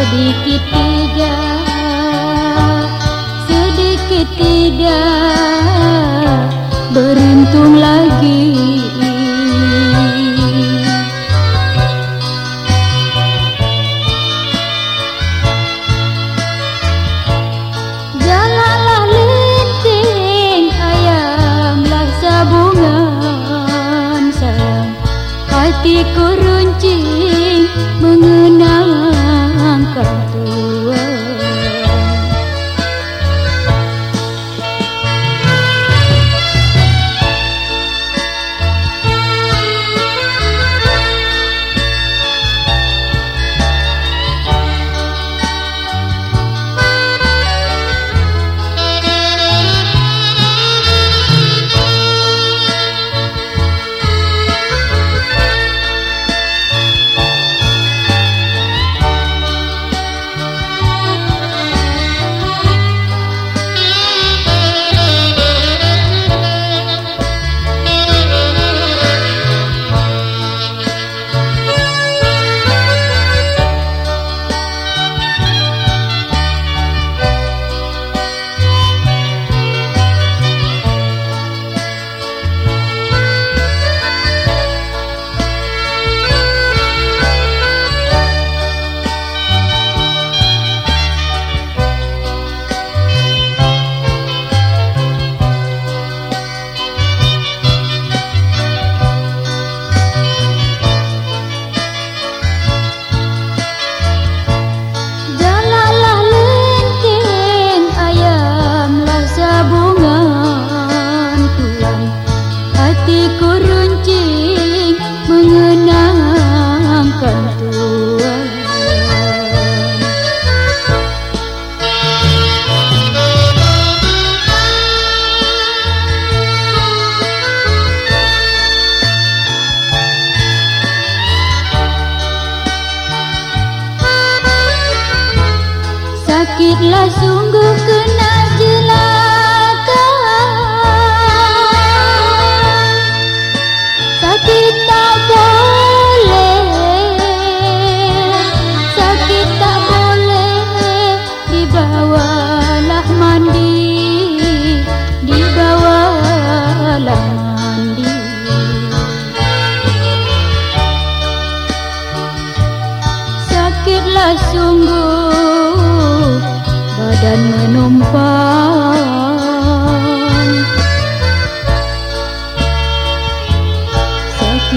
sedikit tidak sedikit tidak beruntung lagi. Sayang. Hatiku runcing akhirlah sungguh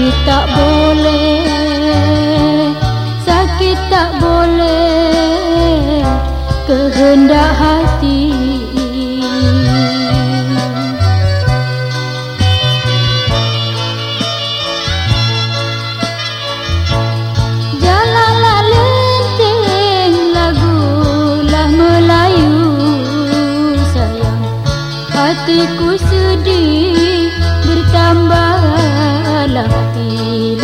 Sakit tak boleh Sakit tak boleh Kehendak hati. Hatiku sedih bertambahlah love